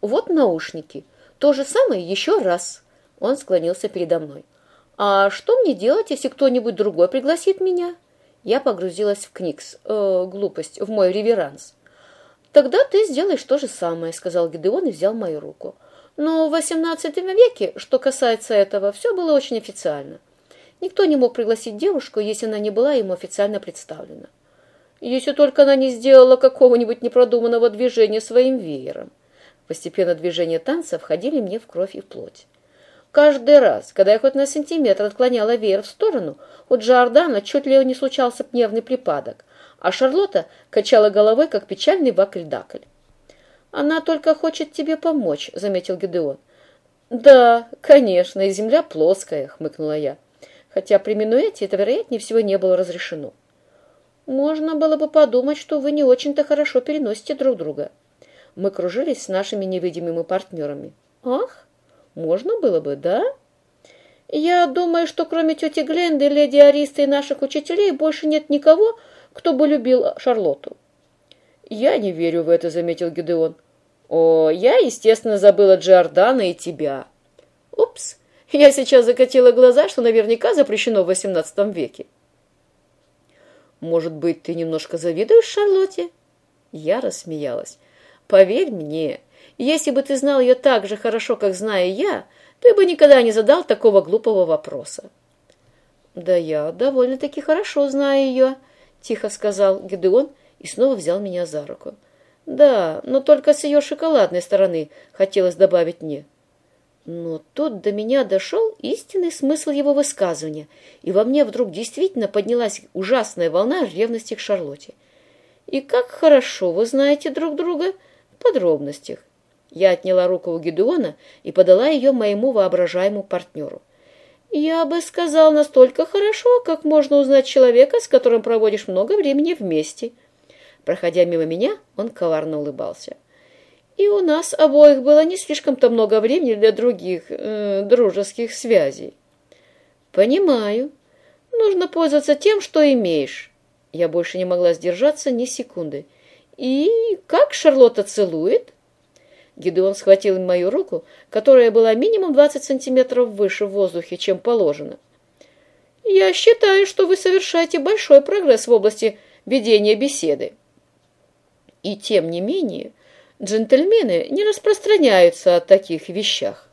Вот наушники. То же самое еще раз. Он склонился передо мной. А что мне делать, если кто-нибудь другой пригласит меня? Я погрузилась в книгс, э, глупость, в мой реверанс. Тогда ты сделаешь то же самое, сказал Гидеон и взял мою руку. Но в XVIII веке, что касается этого, все было очень официально. Никто не мог пригласить девушку, если она не была ему официально представлена. Если только она не сделала какого-нибудь непродуманного движения своим веером. Постепенно движения танца входили мне в кровь и в плоть. Каждый раз, когда я хоть на сантиметр отклоняла веер в сторону, у Джордана чуть ли не случался гневный припадок, а Шарлотта качала головой, как печальный вакль-дакль. «Она только хочет тебе помочь», — заметил Гедеон. «Да, конечно, и земля плоская», — хмыкнула я хотя при минуэте это, вероятнее всего, не было разрешено. Можно было бы подумать, что вы не очень-то хорошо переносите друг друга. Мы кружились с нашими невидимыми партнерами. Ах, можно было бы, да? Я думаю, что кроме тети Гленды, леди Ариста и наших учителей больше нет никого, кто бы любил Шарлотту. Я не верю в это, заметил Гидеон. О, я, естественно, забыла Джордана и тебя. Упс, я сейчас закатила глаза, что наверняка запрещено в XVIII веке. Может быть, ты немножко завидуешь Шарлотте? Я рассмеялась. Поверь мне, если бы ты знал ее так же хорошо, как знаю я, ты бы никогда не задал такого глупого вопроса. Да я довольно-таки хорошо знаю ее, тихо сказал Гедеон и снова взял меня за руку. Да, но только с ее шоколадной стороны хотелось добавить мне. Но тут до меня дошел истинный смысл его высказывания, и во мне вдруг действительно поднялась ужасная волна ревности к Шарлотте. «И как хорошо вы знаете друг друга подробностях!» Я отняла руку у Гедеона и подала ее моему воображаемому партнеру. «Я бы сказал, настолько хорошо, как можно узнать человека, с которым проводишь много времени вместе». Проходя мимо меня, он коварно улыбался и у нас обоих было не слишком-то много времени для других э, дружеских связей. Понимаю. Нужно пользоваться тем, что имеешь. Я больше не могла сдержаться ни секунды. И как Шарлотта целует? Гидеон схватил мою руку, которая была минимум 20 сантиметров выше в воздухе, чем положено. Я считаю, что вы совершаете большой прогресс в области ведения беседы. И тем не менее, Джентльмены не распространяются о таких вещах.